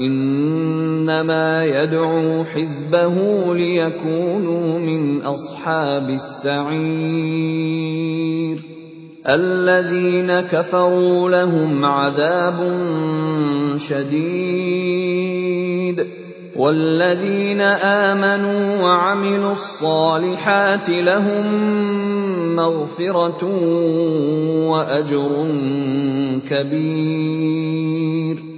إِنَّمَا يَدْعُو حِزْبَهُ لِيَكُونُوا مِنْ أَصْحَابِ السَّعِيرِ. الَّذِينَ كَفَرُوا لَهُمْ عَذَابٌ شَدِيدٌ. وَالَّذِينَ آمَنُوا وَعَمِلُوا الصَّالِحَاتِ لَهُم مَّغْفِرَةٌ وَأَجْرٌ كَبِيرٌ.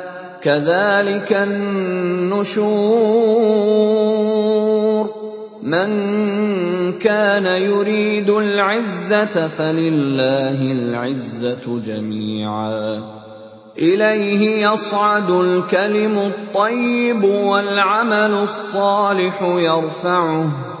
كَذَٰلِكَ النُّشُورُ. مَن كَانَ يُرِيدُ الْعِزَّةَ فَلِلَّهِ الْعِزَّةُ جَمِيعًا ۚ. إِلَيْهِ يَصْعَدُ الْكَلِمُ الطَّيِّبُ وَالْعَمَلُ الصَّالِحُ يَرْفَعُهُ ۚ.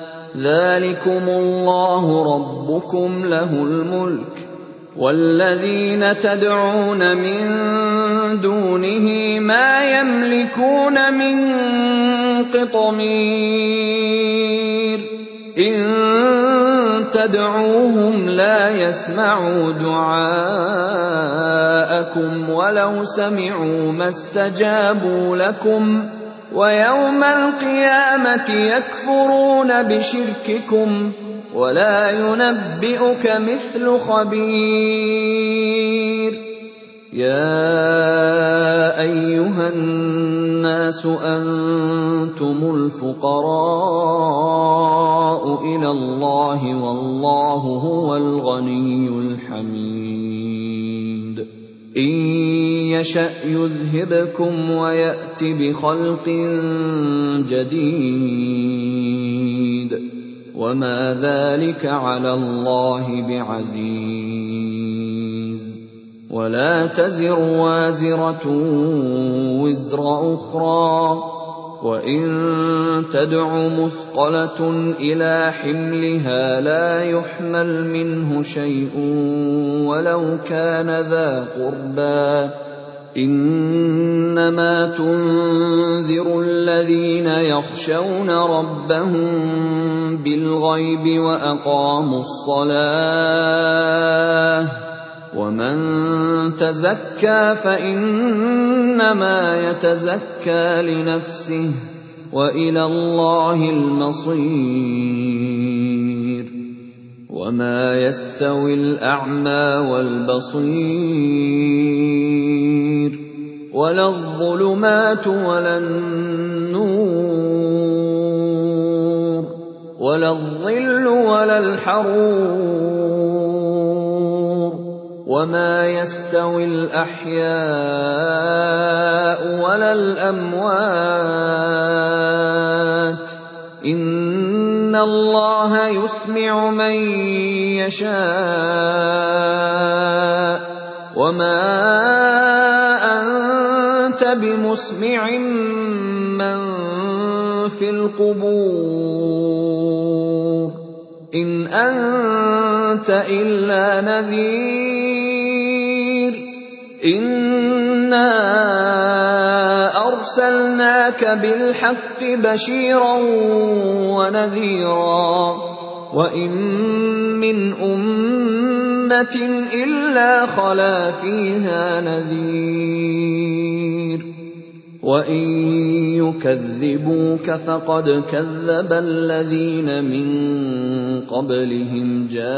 ذلكم الله ربكم له الملك والذين تدعون من دونه ما يملكون من قطمير ان تدعوهم لا يسمعوا دعاءكم ولو سمعوا ما استجابوا لكم ويوم القيامة يكفرون بشرككم ولا ينبئك مثل خبير. يا أيها الناس أنتم الفقراء إلى الله والله هو الغني الحميد. ان يشا يذهبكم ويات بخلق جديد وما ذلك على الله بعزيز ولا تزر وازره وزر أخرى وان تدع مثقله إلى حملها لا يحمل منه شيء ولو كان ذا قربى. إنما تنذر الذين يخشون ربهم بالغيب وأقاموا الصلاة. ومن تزكى فإنما يتزكى لنفسه. وإلى الله المصير. وما يستوي الأعمى والبصير ولا الظلمات ولا النور ولا الظل ولا الحرور وما يستوي الأحياء ولا الأموات ان الله يسمع من يشاء وما انت بمسمع من في القبور ان انت الا نذير انا ارسلناك بالحق بشيرا ونذيرا وإن من أمة إلا خلا فيها نذير وإن يكذبوك فقد كذب الذين من قبلهم جاءتهم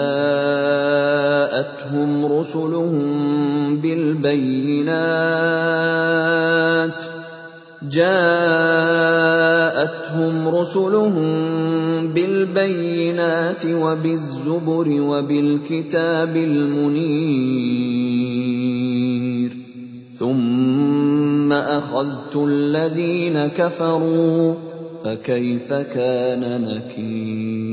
رسلهم بالبينات جاءتهم رسلهم بالبينات وبالزبر وبالكتاب المنير. ثم أخذت الذين كفروا فكيف كان نكير؟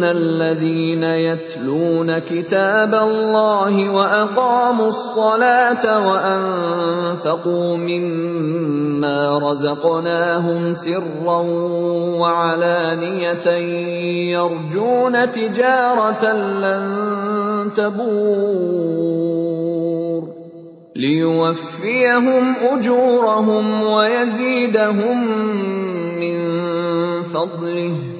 إِنَّ الَّذِينَ يَتْلُونَ كِتَابَ اللَّهِ وَأَقَامُوا الصَّلَاةَ وَأَنفَقُوا مِمَّا رَزَقْنَاهُمْ سِرًّا وَعَلَانِيَةً يَرْجُونَ تِجَارَةً لَّن تَبُورَ لِيُوَفِّيَهُمْ أُجُورَهُمْ وَيَزِيدَهُم مِّن فَضْلِهِ ۚ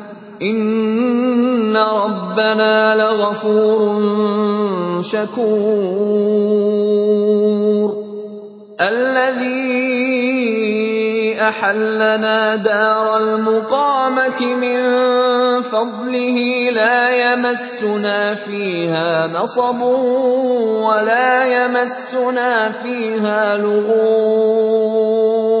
إِنَّ رَبَّنَا لَغَفُورٌ شَكُورٌ الَّذِي أَحَلَّنَا دَارَ الْمُقَامَةِ مِن فَضْلِهِ لَا يَمَسُّنَا فِيهَا نَصَبٌ وَلَا يَمَسُّنَا فِيهَا لُغُوبٌ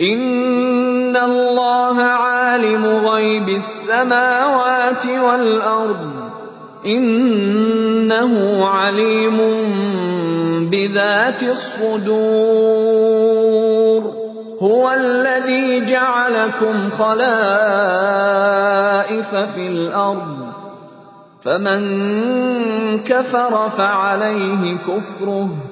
إِنَّ اللَّهَ عَالِمُ غَيْبِ السَّمَاوَاتِ وَالْأَرْضِ ۚ. إِنَّهُ عَلِيمٌ بِذَاتِ الصُّدُورِ. هُوَ الَّذِي جَعَلَكُمْ خَلَائِفَ فِي الْأَرْضِ ۚ. فَمَن كَفَرَ فَعَلَيْهِ كُفْرُهُ ۖ.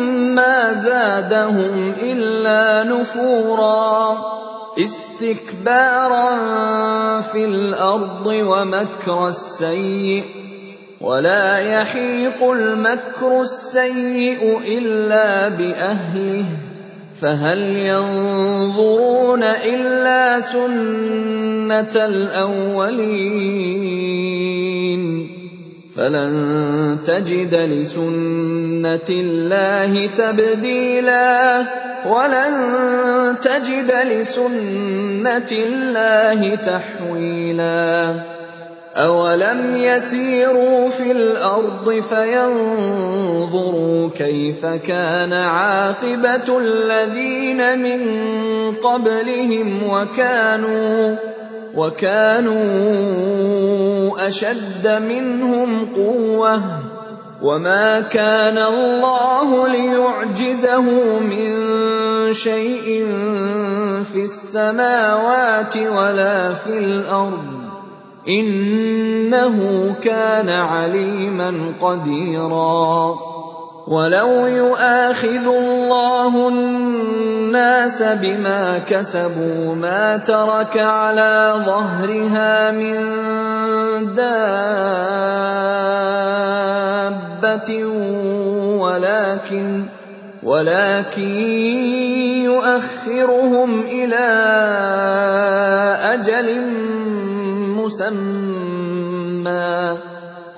مَّا زَادَهُمْ إِلَّا نُفُورًا. اسْتِكْبَارًا فِي الْأَرْضِ وَمَكْرَ السَّيِّئِ ۚ وَلَا يَحِيقُ الْمَكْرُ السَّيِّئُ إِلَّا بِأَهْلِهِ ۚ. فَهَلْ يَنظُرُونَ إِلَّا سُنَّتَ الْأَوَّلِينَ ۚ؟ فَلَن تَجِدَ لِسُنَّتِ اللَّهِ تَبْدِيلًا. وَلَن تَجِدَ لِسُنَّتِ اللَّهِ تَحْوِيلًا. أَوَلَمْ يَسِيرُوا فِي الْأَرْضِ فَيَنظُرُوا كَيْفَ كَانَ عَاقِبَةُ الَّذِينَ مِن قَبْلِهِمْ وَكَانُوا أَشَدَّ مِنْهُمْ قُوَّةً ۚ وَمَا كَانَ اللَّهُ لِيُعْجِزَهُ مِن شَيْءٍ فِي السَّمَاوَاتِ وَلَا فِي الْأَرْضِ ۚ. إِنَّهُ كَانَ عَلِيمًا قَدِيرًا. وَلَوْ يُؤَاخِذُ اللَّهُ النَّاسَ بِمَا كَسَبُوا مَا تَرَكَ عَلَىٰ ظَهْرِهَا مِن دَابَّةٍ وَلَٰكِن يُؤَخِّرُهُمْ إِلَىٰ أَجَلٍ مُّسَمًّى ۖ